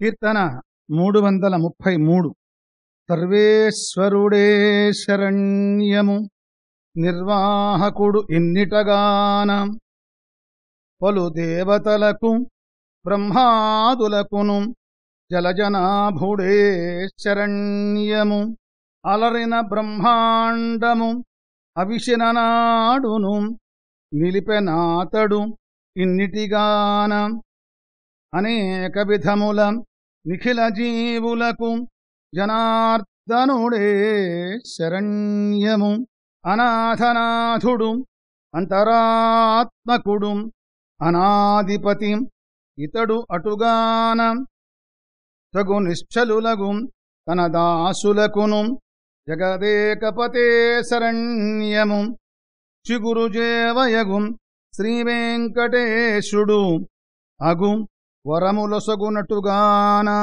కీర్తన మూడు వందల ముప్పై మూడు సర్వేశ్వరుడే శరణ్యము నిర్వాహకుడు ఇన్నిటగాన. పలు దేవతలకు బ్రహ్మాదులకును జలజనాభుడే శరణ్యము అలరిన బ్రహ్మాండము అవిశిననాడును నిలిపెనాతడు ఇన్నిటిగాన. అనేక విధముల నిఖిల జీవులకు జనార్దనుడే శరణ్యము అనాథనాథుడు అంతరాత్మకుడు అనాధిపతి ఇతడు అటుగాన తగు నిశ్చలులగు తన దాసులకును జగదేకపతే శరణ్యము చిగురుజేవయగు శ్రీవేంకటేశుడు అగు వరములొసగునటుగానా